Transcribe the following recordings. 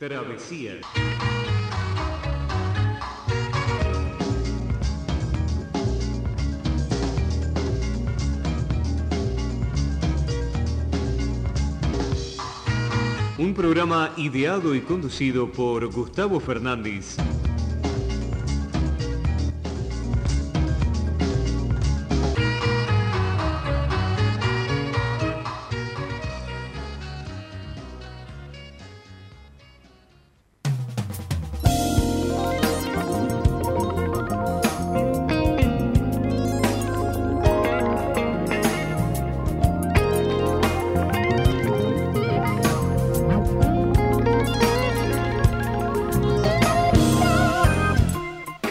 Travesía. Un programa ideado y conducido por Gustavo Fernández.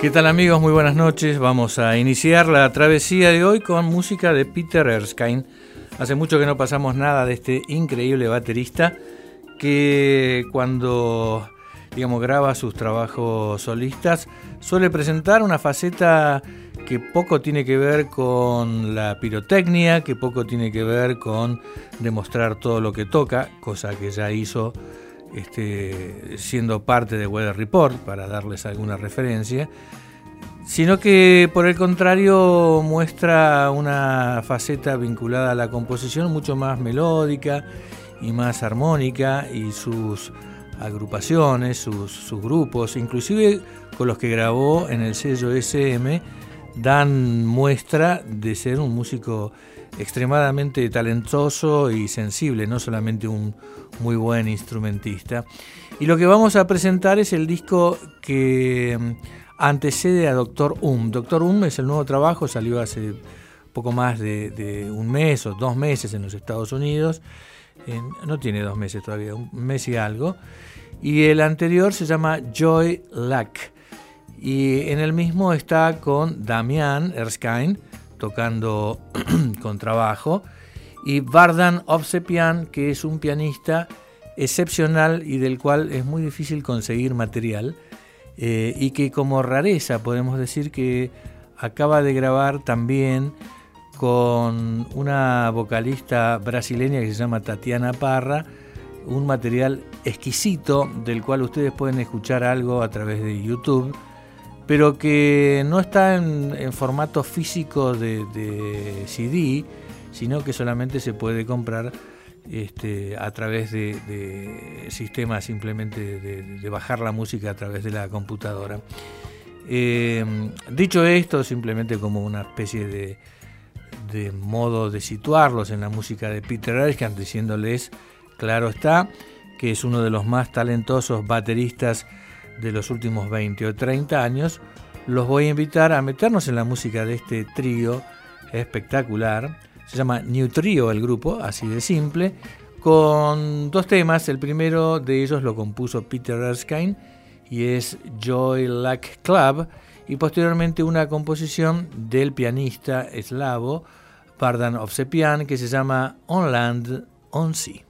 ¿Qué tal amigos? Muy buenas noches. Vamos a iniciar la travesía de hoy con música de Peter Erskine. Hace mucho que no pasamos nada de este increíble baterista que cuando digamos graba sus trabajos solistas suele presentar una faceta que poco tiene que ver con la pirotecnia, que poco tiene que ver con demostrar todo lo que toca, cosa que ya hizo este, siendo parte de Weather Report, para darles alguna referencia, sino que por el contrario muestra una faceta vinculada a la composición mucho más melódica y más armónica y sus agrupaciones, sus, sus grupos, inclusive con los que grabó en el sello SM, dan muestra de ser un músico extremadamente talentoso y sensible, no solamente un muy buen instrumentista. Y lo que vamos a presentar es el disco que mm, antecede a Doctor Um. Doctor Um es el nuevo trabajo, salió hace poco más de, un mes o dos meses en los Estados Unidos. no tiene dos meses todavía, un mes y algo. Y el anterior se llama Joy Luck. Y en el mismo está con Damian Erskine, tocando con trabajo, y Vardan Ovsepian, que es un pianista excepcional y del cual es muy difícil conseguir material, eh, y que como rareza podemos decir que acaba de grabar también con una vocalista brasileña que se llama Tatiana Parra, un material exquisito del cual ustedes pueden escuchar algo a través de YouTube pero que no está en, formato físico de, CD, sino que solamente se puede comprar este, a través de, sistemas simplemente de, bajar la música a través de la computadora. Eh, dicho esto, simplemente como una especie de, modo de situarlos en la música de Peter Erskine, diciéndoles, claro está, que es uno de los más talentosos bateristas de los últimos 20 o 30 años, los voy a invitar a meternos en la música de este trío espectacular. Se llama New Trio el grupo, así de simple, con dos temas. El primero de ellos lo compuso Peter Erskine y es Joy Luck Club, y posteriormente una composición del pianista eslavo Pardan Ovsepian que se llama On Land, On Sea.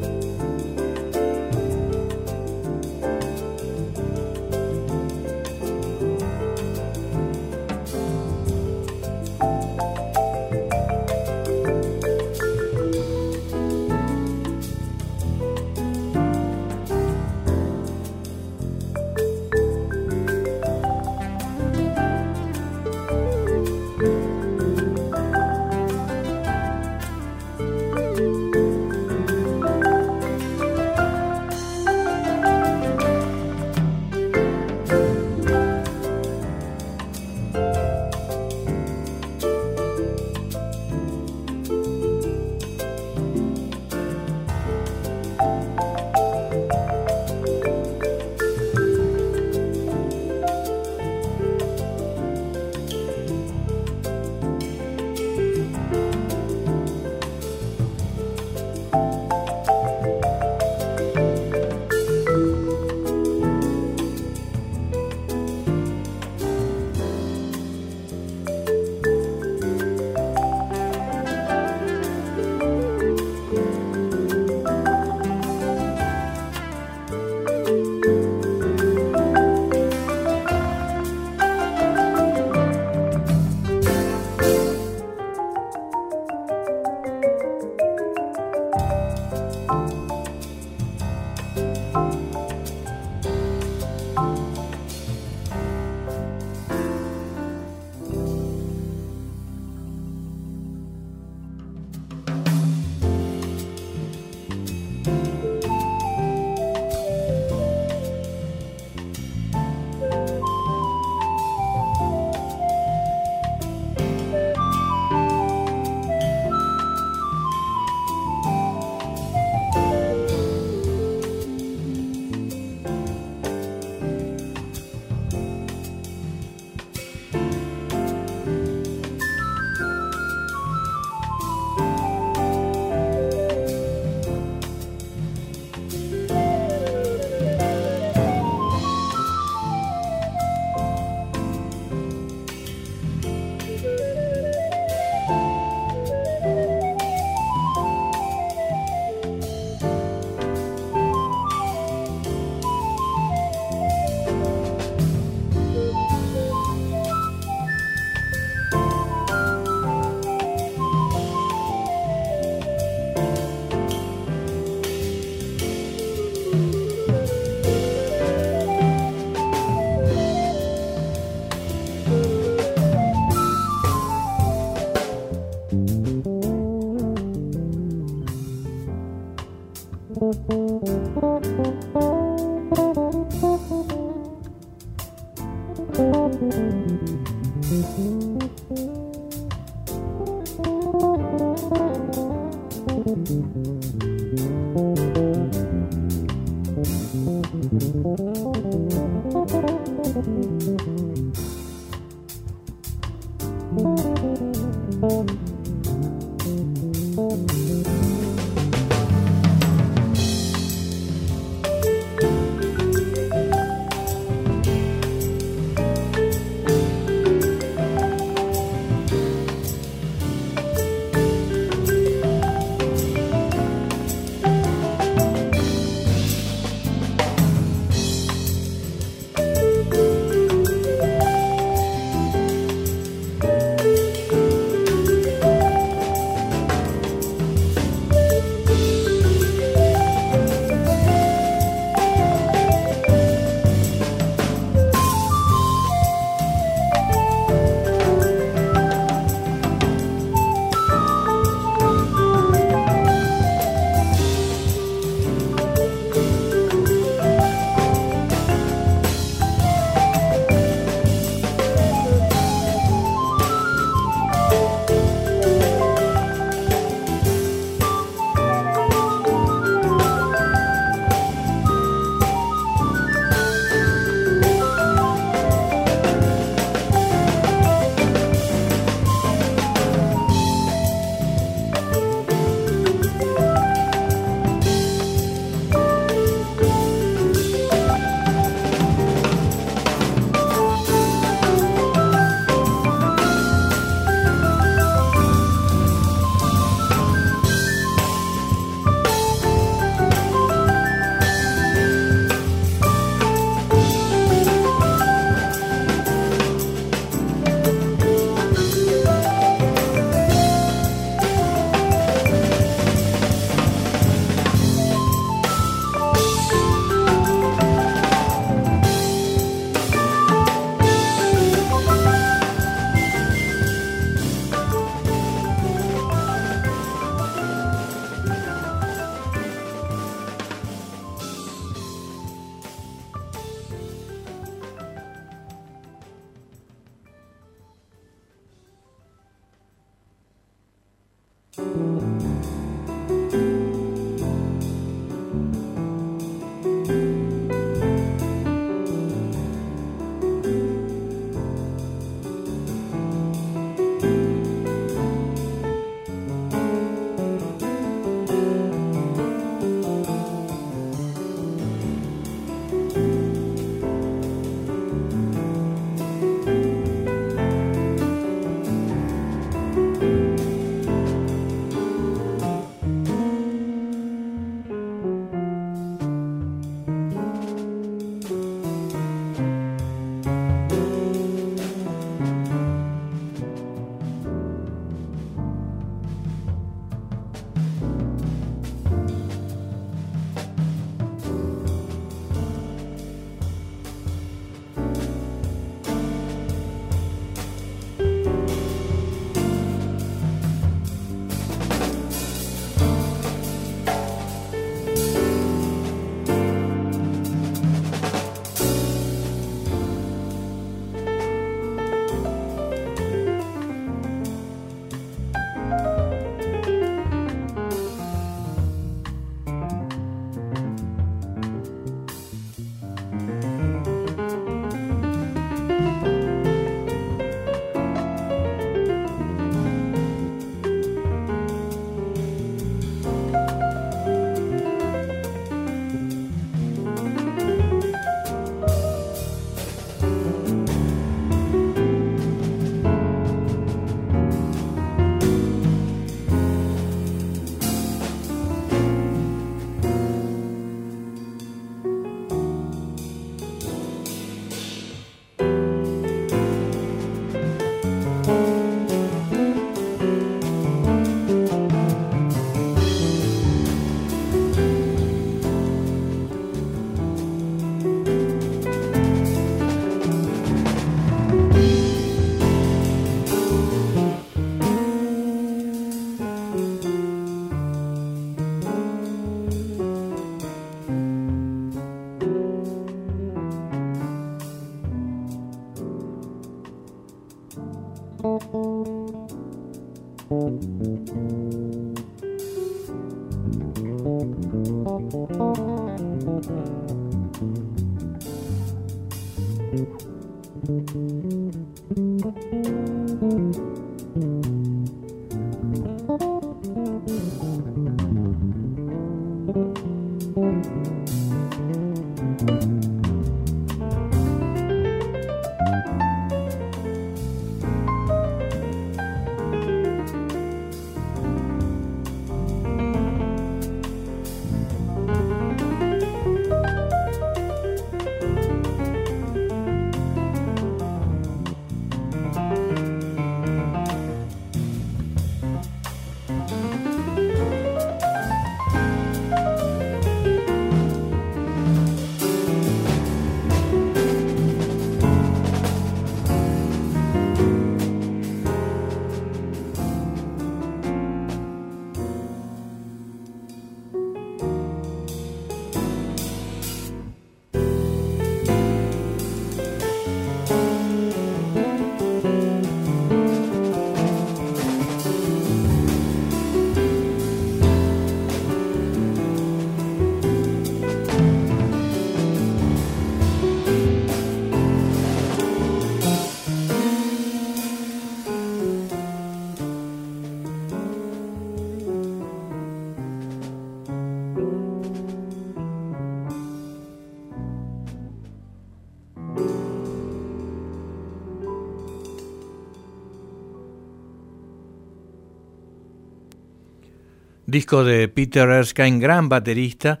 Disco de Peter Erskine, gran baterista,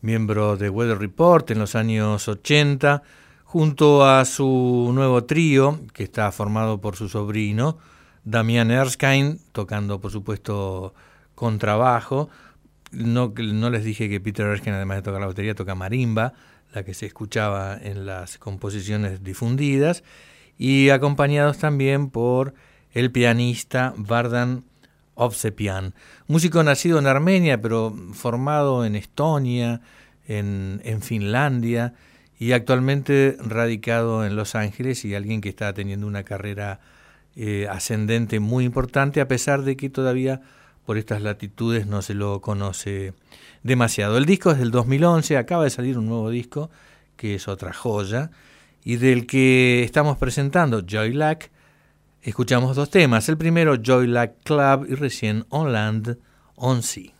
miembro de Weather Report en los años 80, junto a su nuevo trío, que está formado por su sobrino, Damian Erskine, tocando por supuesto contrabajo. No, no les dije que Peter Erskine, además de tocar la batería, toca marimba, la que se escuchaba en las composiciones difundidas, y acompañados también por el pianista Vardan Ovsepian, músico nacido en Armenia, pero formado en Estonia, en, Finlandia y actualmente radicado en Los Ángeles y alguien que está teniendo una carrera eh, ascendente muy importante, a pesar de que todavía por estas latitudes no se lo conoce demasiado. El disco es del 2011, acaba de salir un nuevo disco, que es otra joya, y del que estamos presentando Joy Lack, Escuchamos dos temas, el primero Joy Luck Club y recién On Land, On Sea.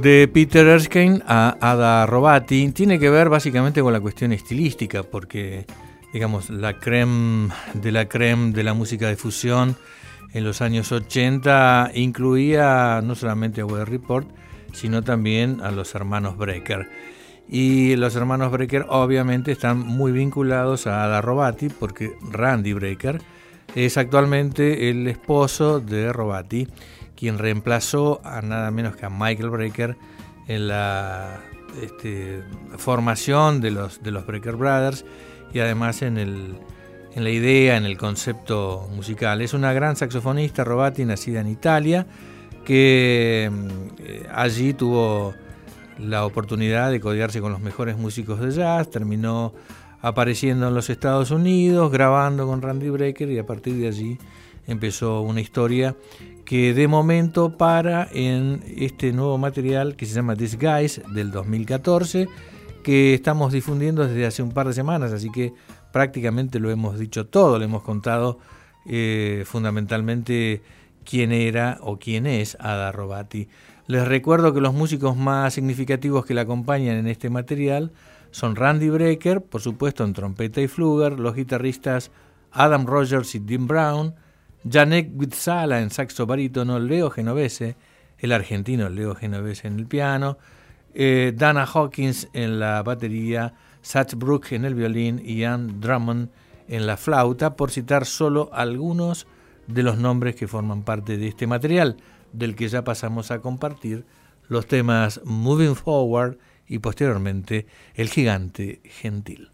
de Peter Erskine a Ada Robati tiene que ver básicamente con la cuestión estilística, porque digamos, la creme de la creme de la música de fusión en los años 80 incluía no solamente a Weather Report, sino también a los hermanos Brecker. Y los hermanos Brecker obviamente están muy vinculados a Ada Robati porque Randy Brecker es actualmente el esposo de Robati, quien reemplazó a nada menos que a Michael Brecker en la este, formación de los, de los Brecker Brothers y además en, el, en la idea, en el concepto musical. Es una gran saxofonista, Robati, nacida en Italia, que eh, allí tuvo la oportunidad de codearse con los mejores músicos de jazz, terminó apareciendo en los Estados Unidos, grabando con Randy Brecker y a partir de allí empezó una historia que de momento para en este nuevo material que se llama Disguise del 2014 que estamos difundiendo desde hace un par de semanas, así que prácticamente lo hemos dicho todo, le hemos contado eh, fundamentalmente quién era o quién es Ada Robati. Les recuerdo que los músicos más significativos que la acompañan en este material son Randy Brecker, por supuesto en trompeta y fluger, los guitarristas Adam Rogers y Dean Brown, Janek Witzala en saxo barítono, Leo Genovese, el argentino Leo Genovese en el piano, eh, Dana Hawkins en la batería, Satch Brook en el violín y Ian Drummond en la flauta, por citar solo algunos de los nombres que forman parte de este material, del que ya pasamos a compartir los temas Moving Forward y posteriormente El Gigante Gentil.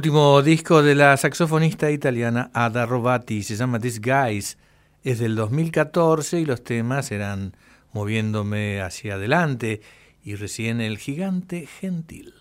Último disco de la saxofonista italiana Ada Rovati, se llama This Guys, es del 2014 y los temas eran Moviéndome hacia adelante y recién El Gigante Gentil.